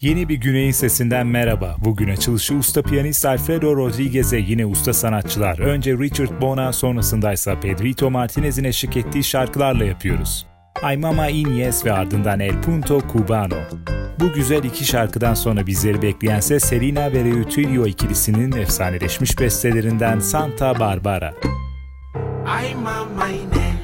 Yeni bir Güney'in sesinden merhaba. Bugün açılışı usta piyanist Alfredo Rodriguez'e yine usta sanatçılar. Önce Richard Bona sonrasındaysa Pedrito Martinez'in eşlik ettiği şarkılarla yapıyoruz. Ay Mama Ines ve ardından El Punto Cubano. Bu güzel iki şarkıdan sonra bizleri bekleyense Selena ve Reutilio ikilisinin efsaneleşmiş bestelerinden Santa Barbara. Ay Mama Ines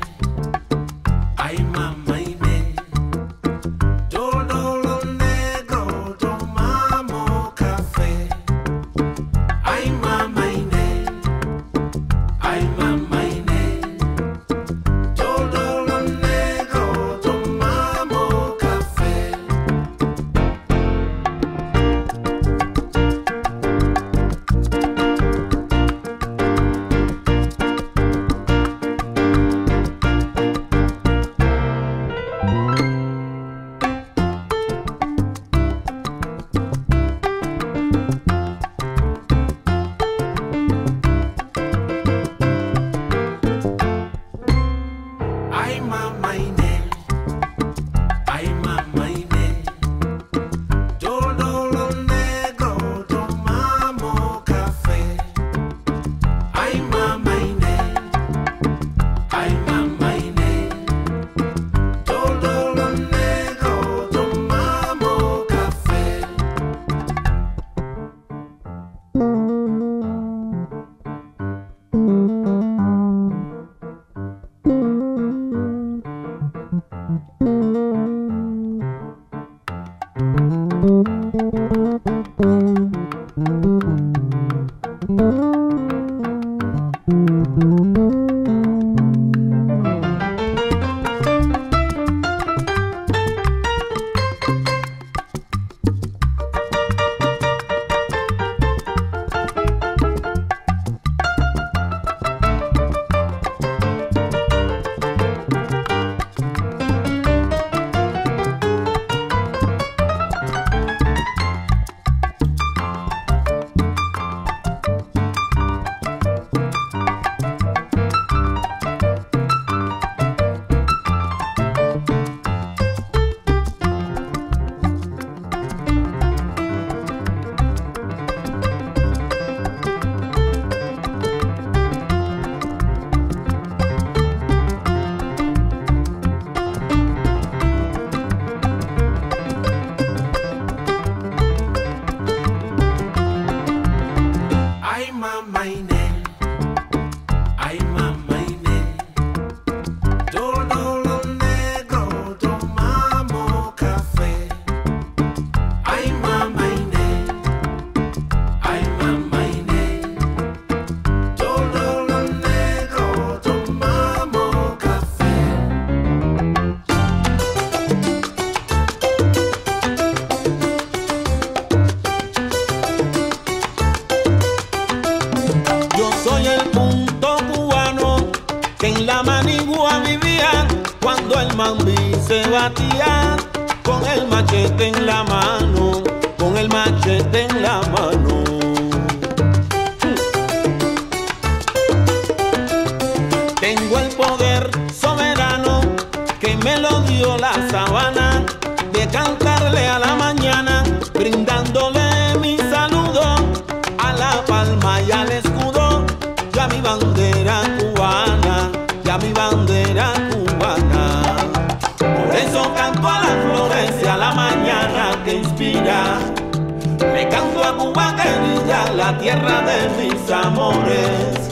La tierra de mis amores.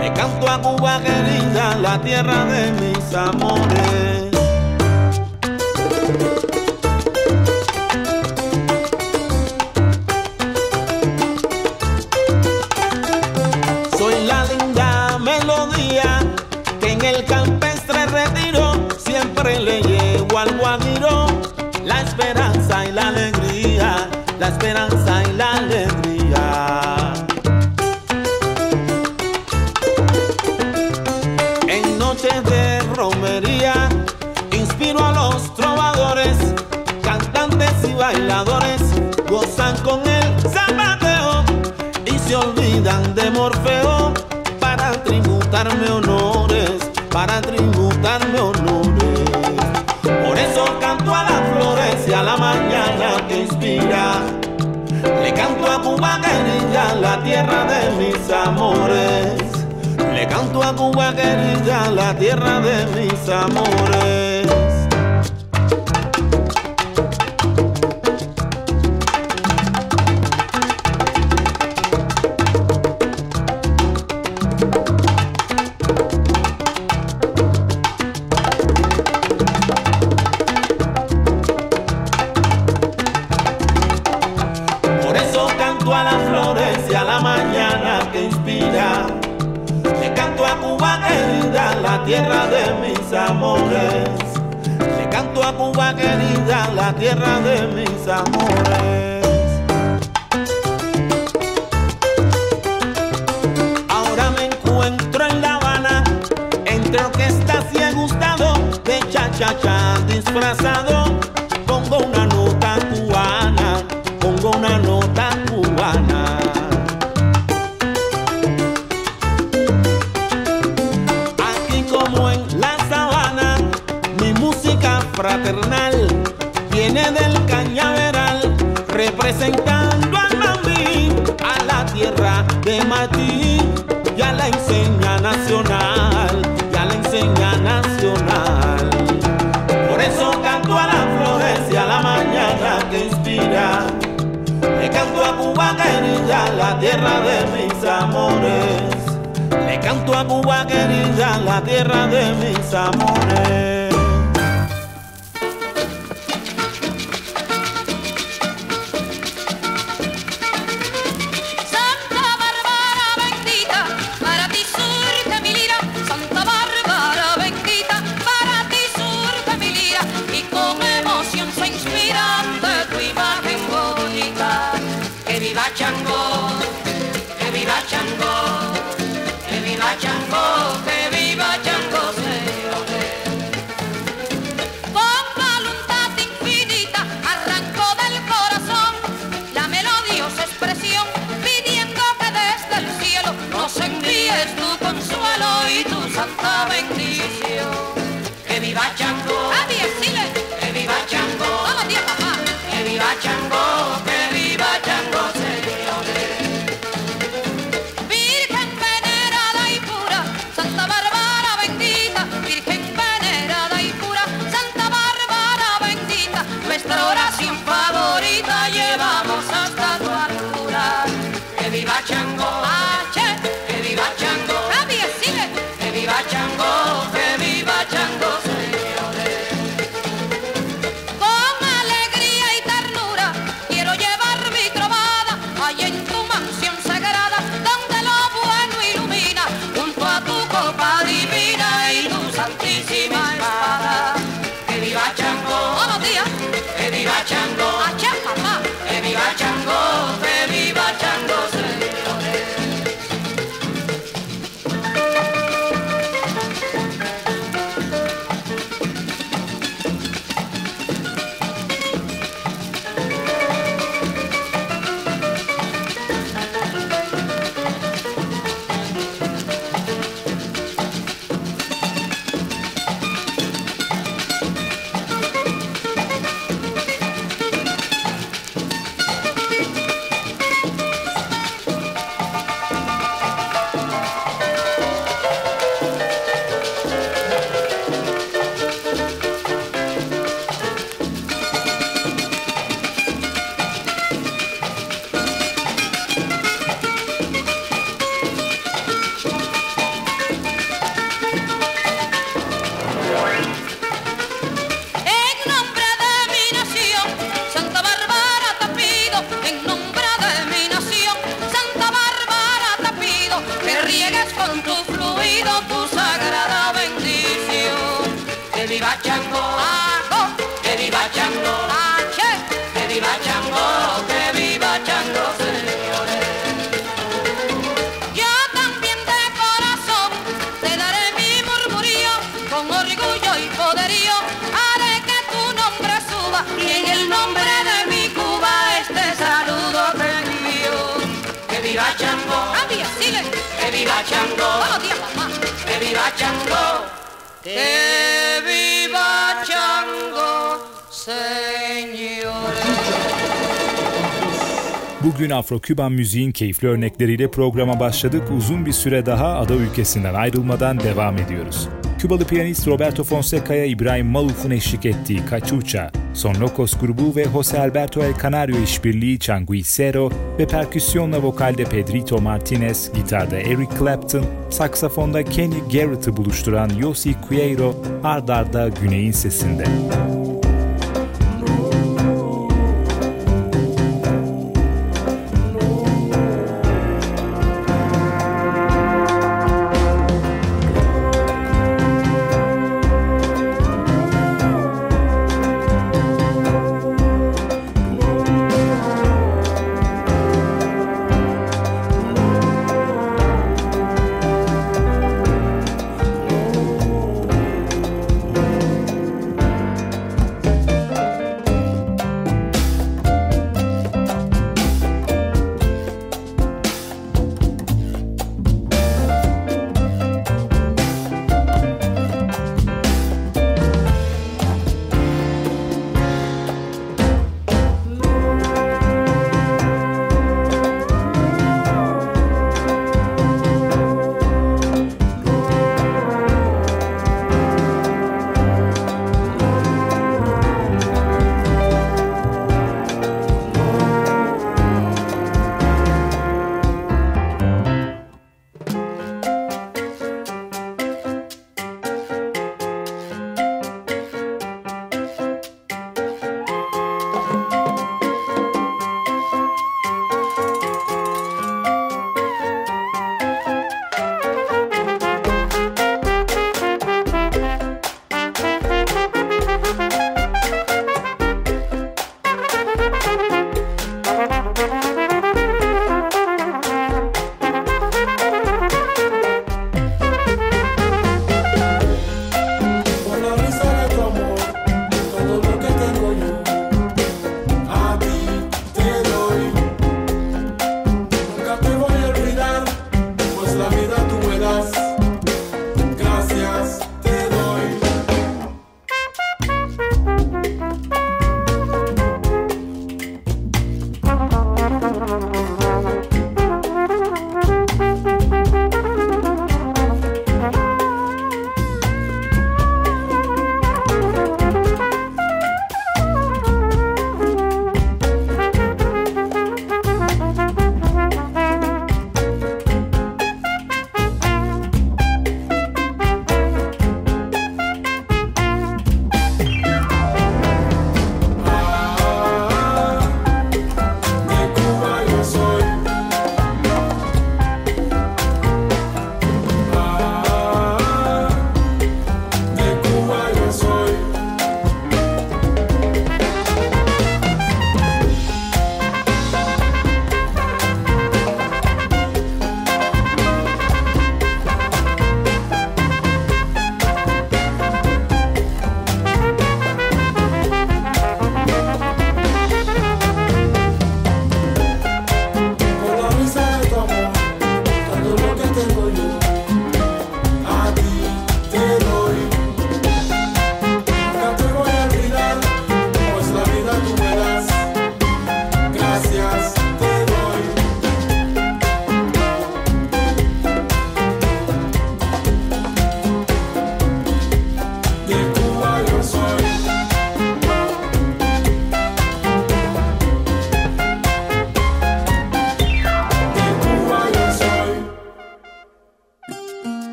Me canto a Cuba querida, la tierra de mis amores. Soy la linda melodía que en el campestre retiro siempre le llevo al guadiro la esperanza y la alegría, la esperanza La tierra de mis amores. Le canto a Cuba querida, la tierra de mis amores. Que viva Chango, que viva Chango. Afro-Küban müziğin keyifli örnekleriyle programa başladık. Uzun bir süre daha ada ülkesinden ayrılmadan devam ediyoruz. Kübalı piyanist Roberto Fonseca'ya İbrahim Maluf'un eşlik ettiği Cachucha, Son Locos grubu ve Jose Alberto El Canario işbirliği Changuicero ve perküsyonla vokalde Pedrito Martinez, gitarda Eric Clapton, saksafonda Kenny Garrett'ı buluşturan Yossi Cueiro ardarda Güney'in sesinde. changui,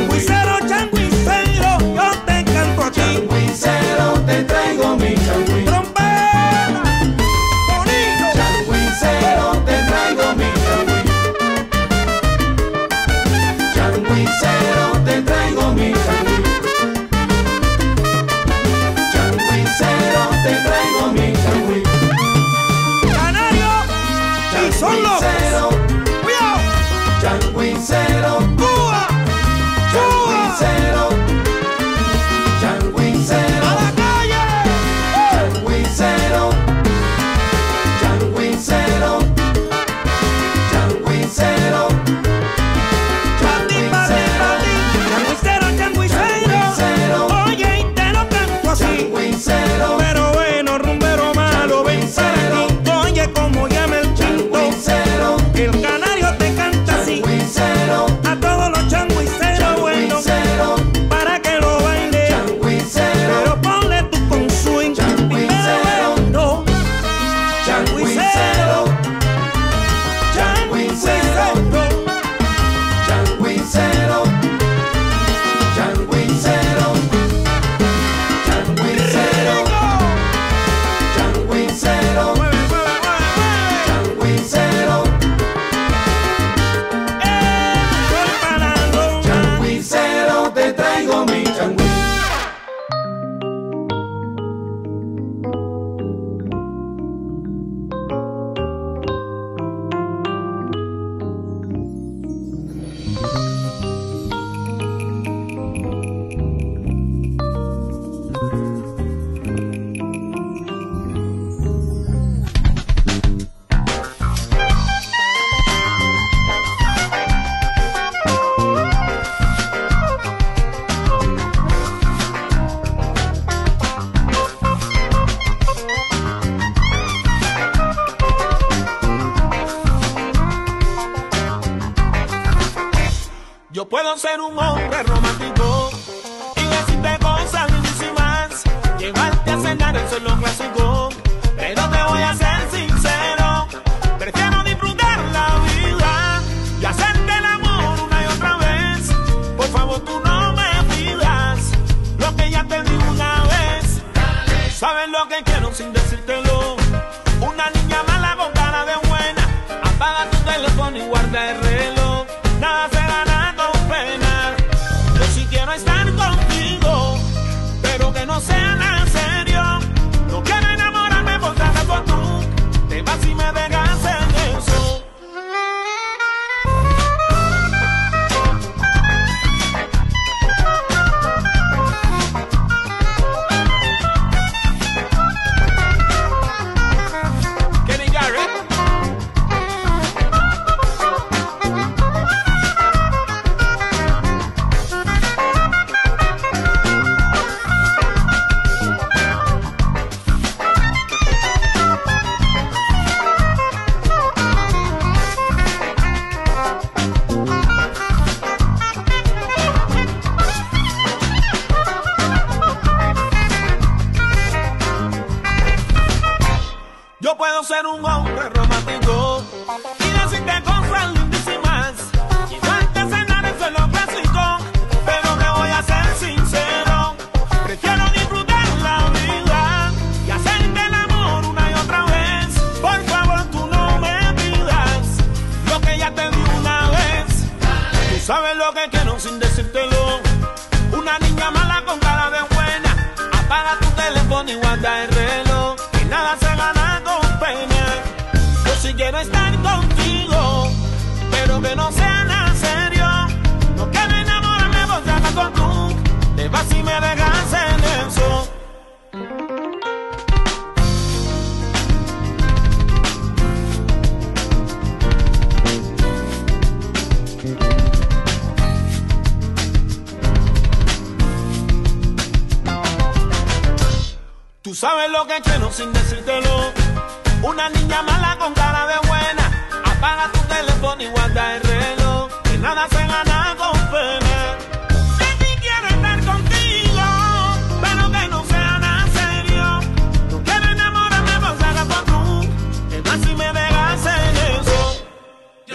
we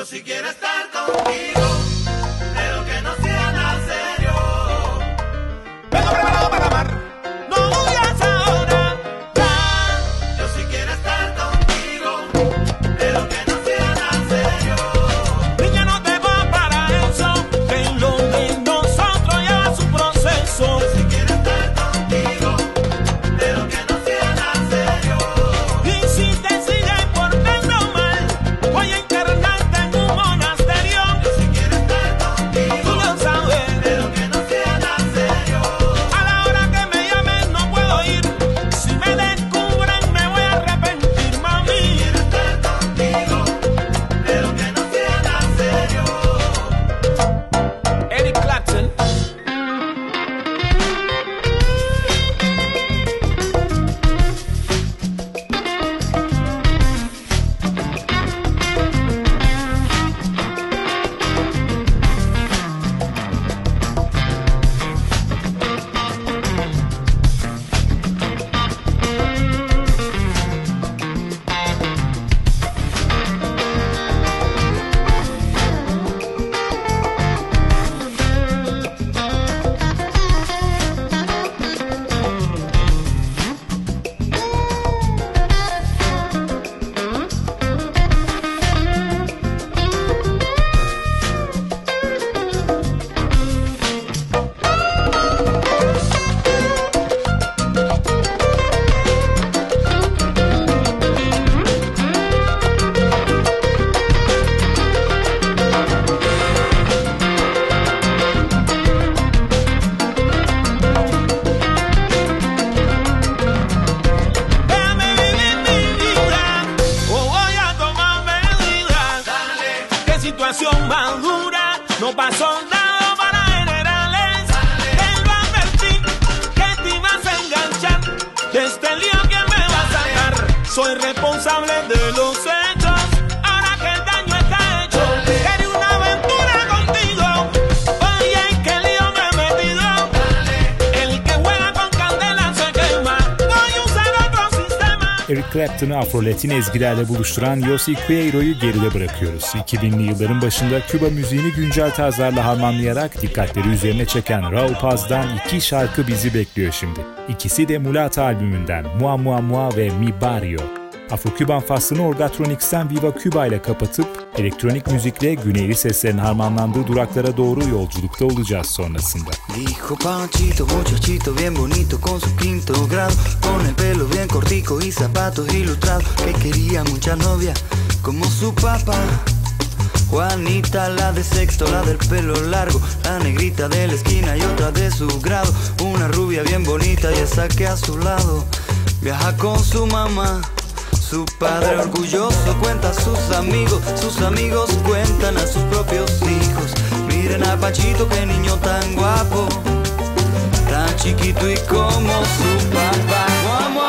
Sí quiero estar contigo, Clapton'ı Afro-Latin ezgilerle buluşturan Yossi Queiro'yu geride bırakıyoruz. 2000'li yılların başında Küba müziğini güncel tarzlarla harmanlayarak dikkatleri üzerine çeken Raul Paz'dan iki şarkı bizi bekliyor şimdi. İkisi de Mulata albümünden Mua Mua Mua ve Mi Barrio. Afro-Küban faslını Orgatronics'ten Viva Cuba ile kapatıp elektronik müzikle güneyli seslerin harmanlandığı duraklara doğru yolculukta olacağız sonrasında. Dijo Panchito, muchachito bien bonito con su quinto grado, con el pelo bien cortico y zapatos ilustrados, que quería mucha novia como su papá. Juanita, la de sexto, la del pelo largo, la negrita de la esquina y otra de su grado, una rubia bien bonita y esa que a su lado viaja con su mamá. Su padre orgulloso cuenta a sus amigos, sus amigos cuentan a sus propios hijos. Miren a Pachito, qué niño tan guapo, tan chiquito y como su papá.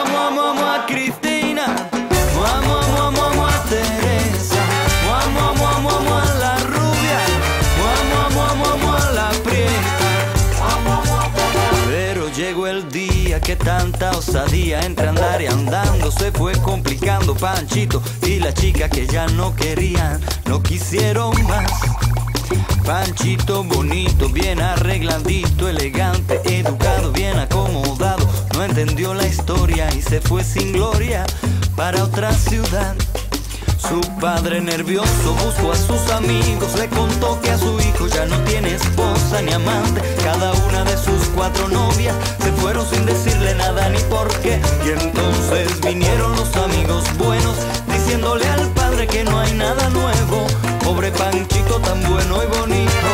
Que tanta osadía entre andar y andando se fue complicando Panchito y la chica que ya no querían, no quisieron más. Panchito bonito, bien arregladito, elegante, educado, bien acomodado, no entendió la historia y se fue sin gloria para otra ciudad. Su padre nervioso buscó a sus amigos, le contó que a su hijo ya no tiene esposa ni amante, cada una de sus cuatro novias se fueron sin decirle nada ni por qué. Y entonces vinieron los amigos buenos, diciéndole al padre que no hay nada nuevo, pobre Panchito tan bueno y bonito,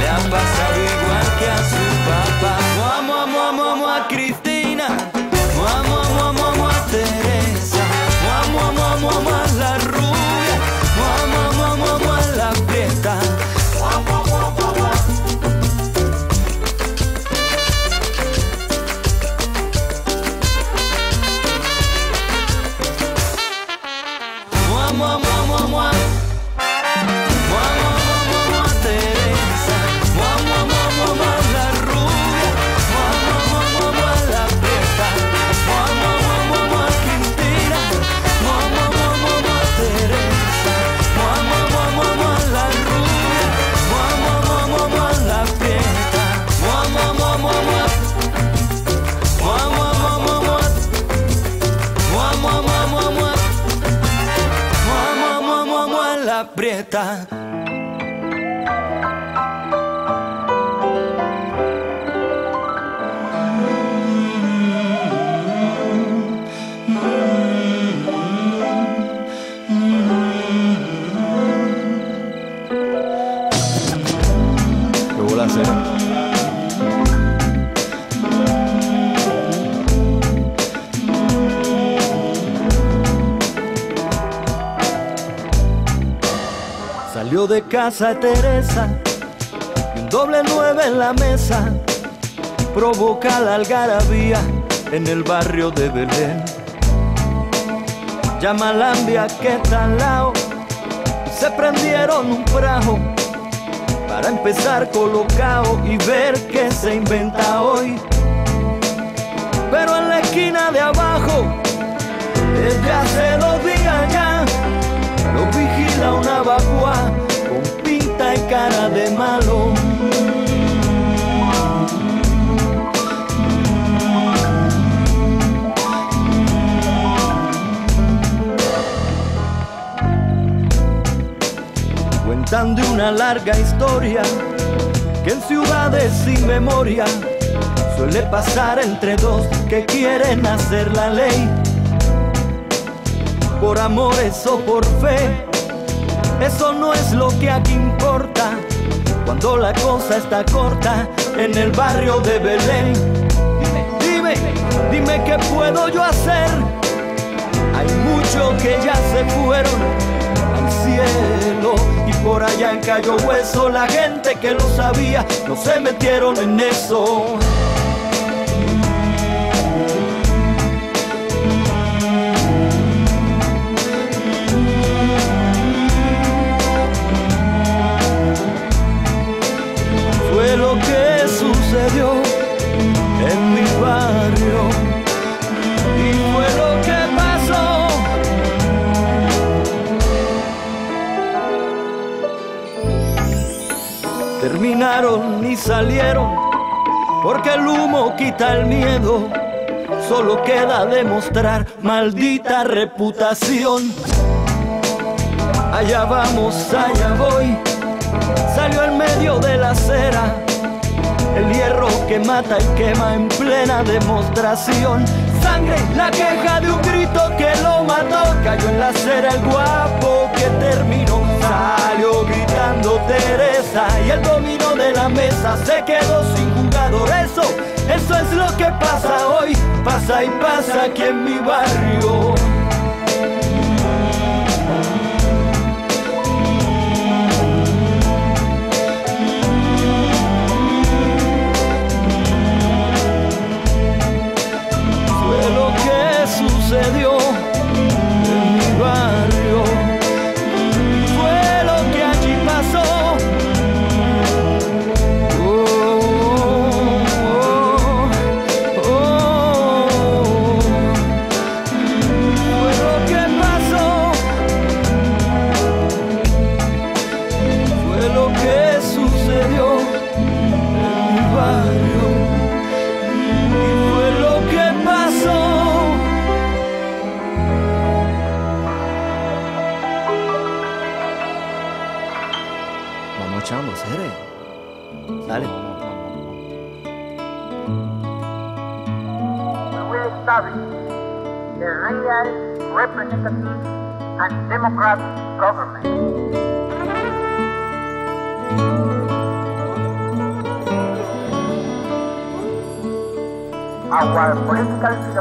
le ha pasado igual que a su papá. Mua, Cristina, preta. De casa Teresa un doble nueve en la mesa provoca la algarabía en el barrio de Belén. Llama Lambia que está al lado se prendieron un prajo para empezar colocado y ver qué se inventa hoy. Pero en la esquina de abajo, desde hace dos días ya, lo vigila una vacua malo. Cuentan de una larga historia que en ciudades sin memoria suele pasar entre dos que quieren hacer la ley por amores o por fe. Eso no es lo que aquí importa cuando la cosa está corta en el barrio de Belén. Dime, dime, dime qué puedo yo hacer. Hay muchos que ya se fueron al cielo y por allá en Hueso la gente que lo sabía no se metieron en eso. Y salieron porque el humo quita el miedo. Solo queda demostrar maldita reputación. Allá vamos, allá voy salió en medio de la acera. El hierro que mata y quema en plena demostración. Sangre, la queja de un grito que lo mató. Cayó en la acera el guapo que terminó. Salió gritando Teresa y el dominó de la mesa se quedó sin jugador. Eso, eso es lo que pasa hoy. Pasa y pasa aquí en mi barrio.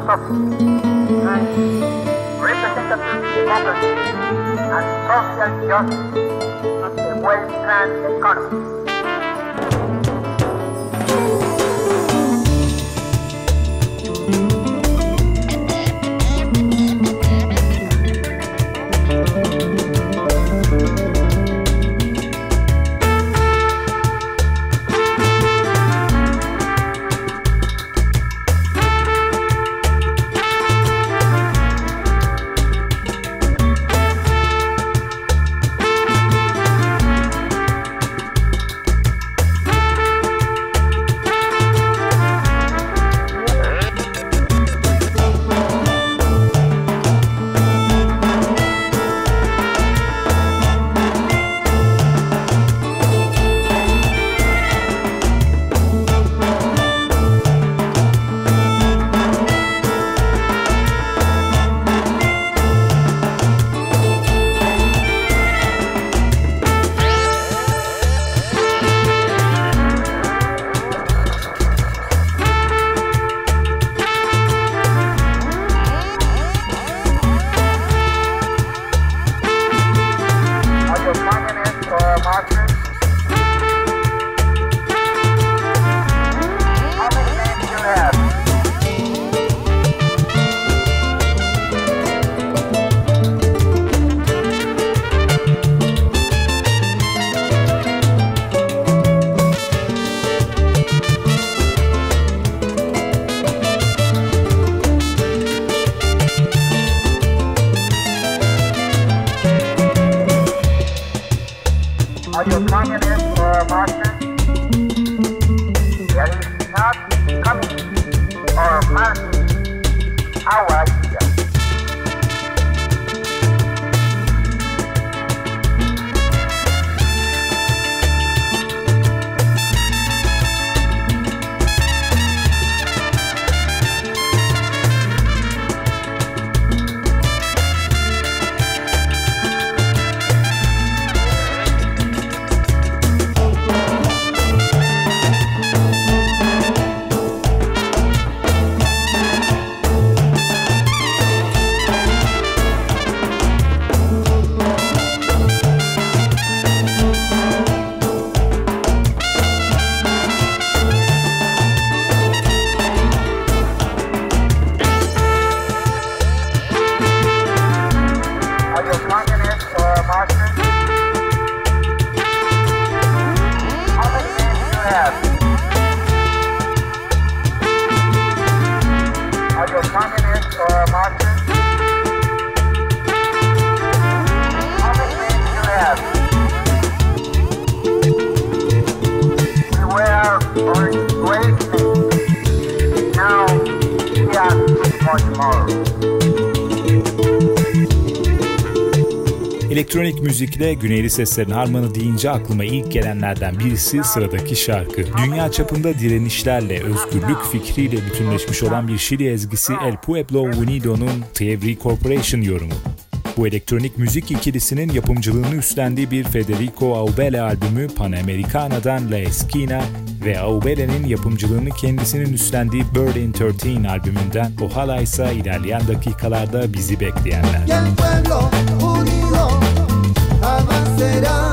Is representative democracy and social justice in a well-planned economy. Müzikle güneyli seslerin harmanı deyince aklıma ilk gelenlerden birisi sıradaki şarkı. Dünya çapında direnişlerle, özgürlük fikriyle bütünleşmiş olan bir Şili ezgisi El Pueblo Unido'nun Tevri Corporation yorumu. Bu elektronik müzik ikilisinin yapımcılığını üstlendiği bir Federico Aubele albümü Panamericana'dan La Esquina ve Aubele'nin yapımcılığını kendisinin üstlendiği Berlin 13 albümünden Ojalá ise ilerleyen dakikalarda bizi bekleyenler. Será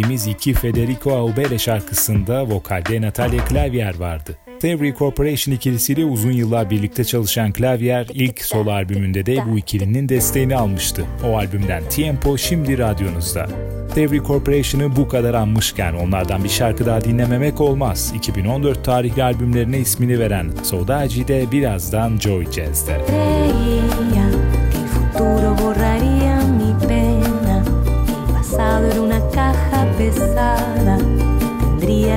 dinlediğimiz iki Federico Aubele şarkısında vokalde Natalia Clavier vardı. Theory Corporation ikilisiyle uzun yıllar birlikte çalışan Clavier ilk solo albümünde de bu ikilinin desteğini almıştı. O albümden Tiempo şimdi radyonuzda. Theory Corporation'ı bu kadar anmışken onlardan bir şarkı daha dinlememek olmaz. 2014 tarihli albümlerine ismini veren Sodaji de birazdan Joy Jazz'de. Creía que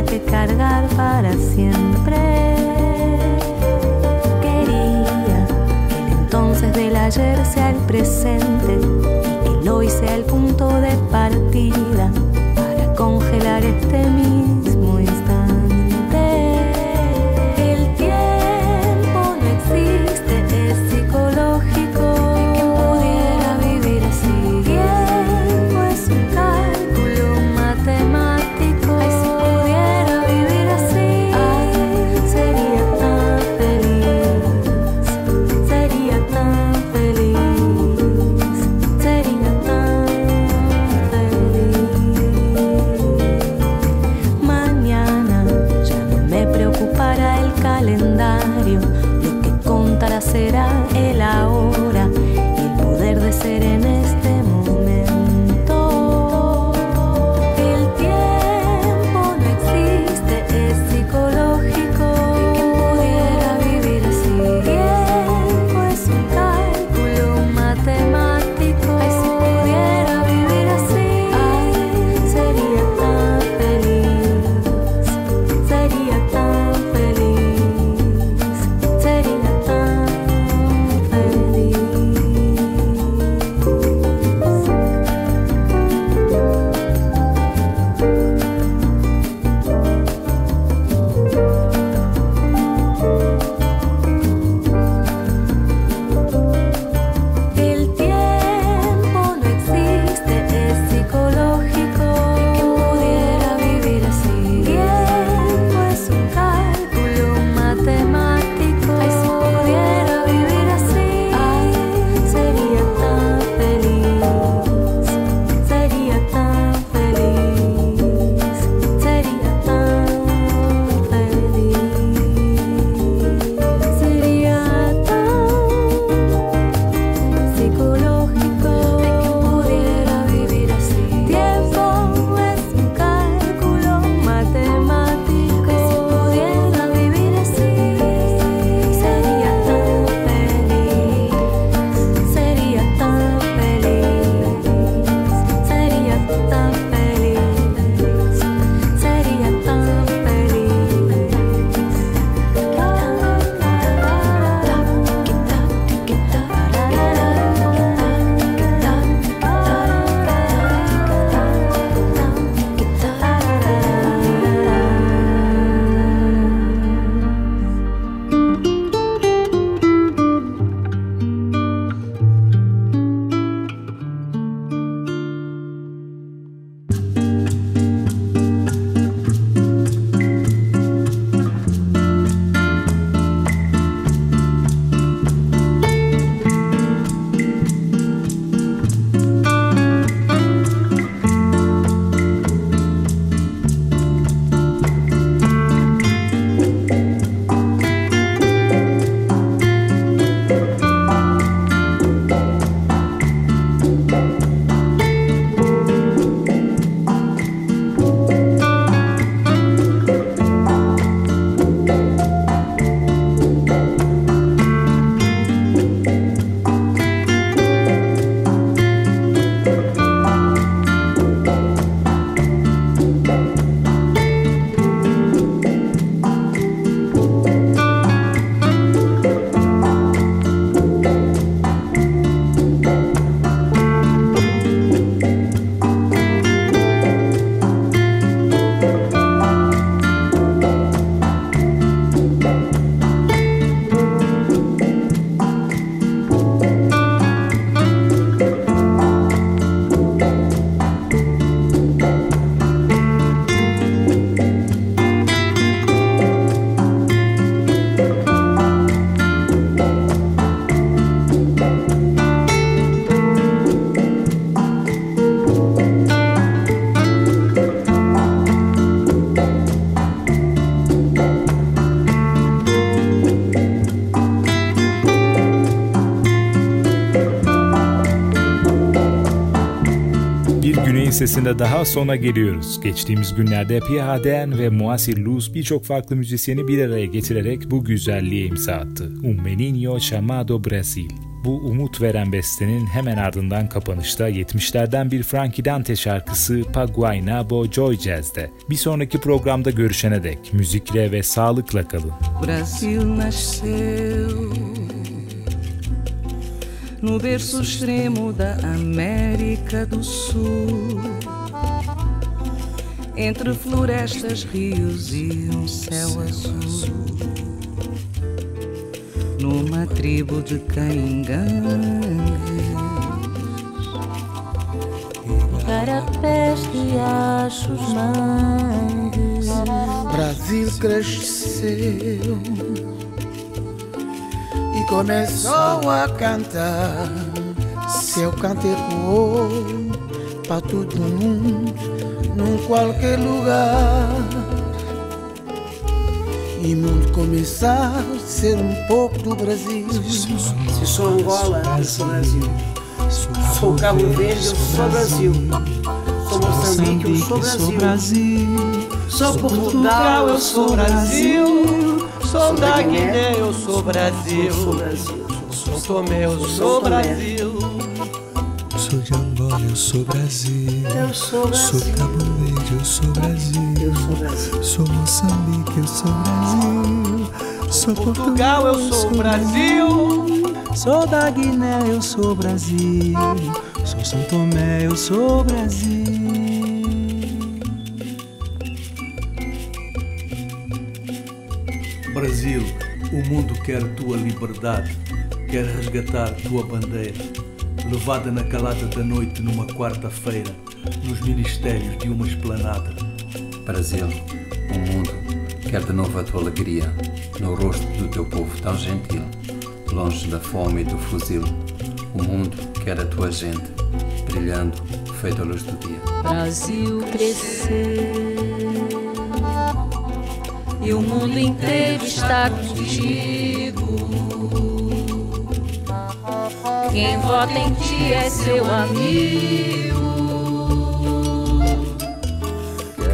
que cargar para siempre. Quería que el entonces del ayer sea el presente y que el hoy sea el punto de partida para congelar este mismo listesinde daha sona geliyoruz. Geçtiğimiz günlerde Piyaden ve Muasir Luz birçok farklı müzisyeni bir araya getirerek bu güzelliğe imza attı. Un Menino Chamado Brasil. Bu umut veren bestenin hemen ardından kapanışta 70'lerden bir Frankie Dante şarkısı Paguaynabo Joy Jazz'de. Bir sonraki programda görüşene dek müzikle ve sağlıkla kalın. Brasil nasceu no berço extremo da América do Sul. Entre florestas, rios e um céu azul. numa tribo de caingangues. Carapés, riachos, mangues. Brasil cresceu começou a cantar. Seu canto ecoou para todo mundo, num qualquer lugar e mundo começar a ser um pouco do Brasil. Se sou Angola, eu sou Brasil. Sou Cabo Verde, eu sou Brasil. Sou Moçambique, eu sou Brasil. Sou Portugal, eu sou Brasil. Sou da Guiné, eu sou Brasil. Sou Tomé, eu sou Brasil. Sou de Angola, eu sou Brasil. Eu sou Brasil. Sou Cabo Verde, eu sou Brasil. Eu sou Brasil. Sou Moçambique, eu sou Brasil. Sou Portugal, eu sou Brasil. Sou da Guiné, eu sou Brasil. Sou São Tomé, eu sou Brasil. Brasil, o mundo quer tua liberdade, quer resgatar tua bandeira, levada na calada da noite numa quarta-feira, nos ministérios de uma esplanada. Brasil, o mundo quer de novo a tua alegria, no rosto do teu povo tão gentil, longe da fome e do fuzil. O mundo quer a tua gente, brilhando, feito a luz do dia. Brasil cresceu e o mundo inteiro está contigo. Quem vota em ti é seu amigo.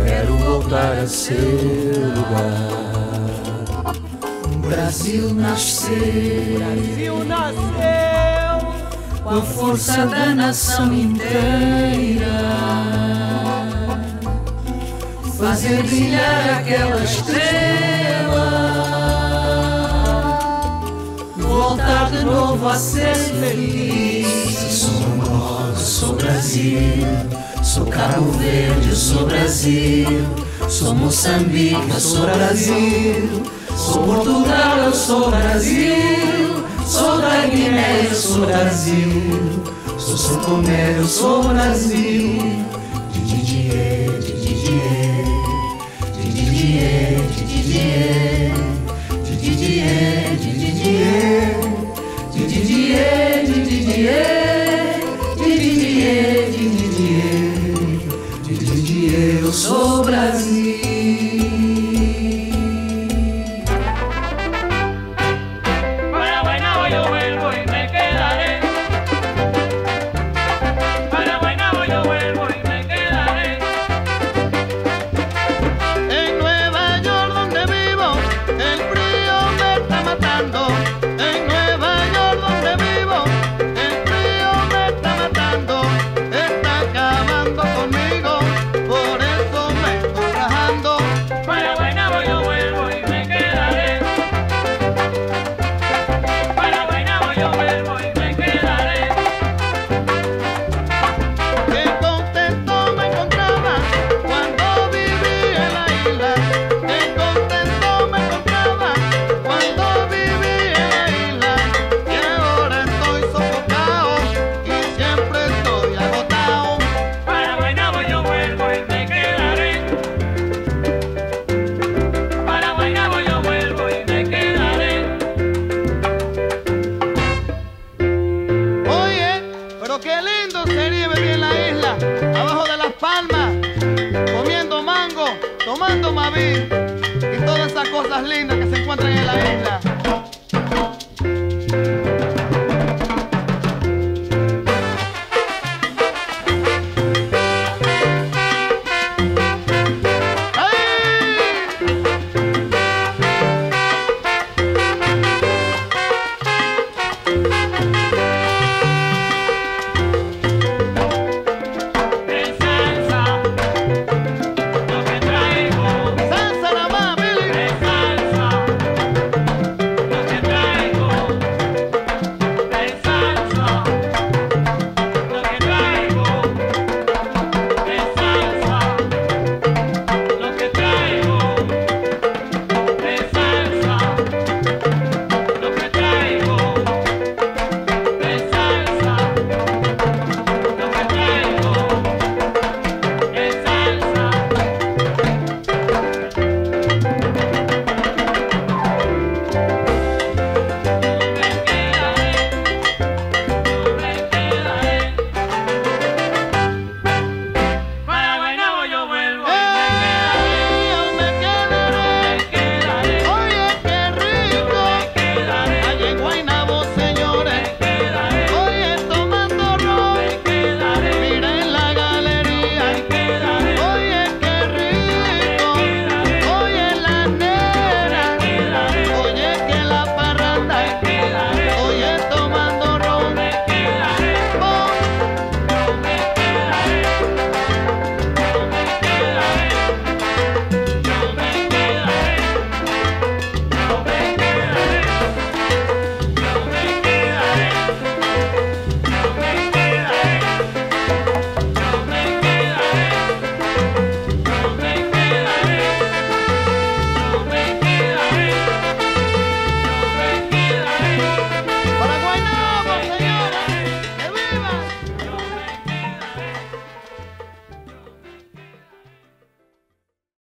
Quero voltar a seu lugar. Brasil nasceu, Brasil nasceu com a força da nação inteira. Fazer brilhar aquela estrela, voltar de novo a ser feliz. Sou Angola, sou Brasil. Sou Cabo Verde, sou Brasil. Sou Moçambique, eu sou Brasil. Sou Portugal, eu sou Brasil. Sou da Guiné, eu sou Brasil. Sou São Tomé, eu sou Brasil.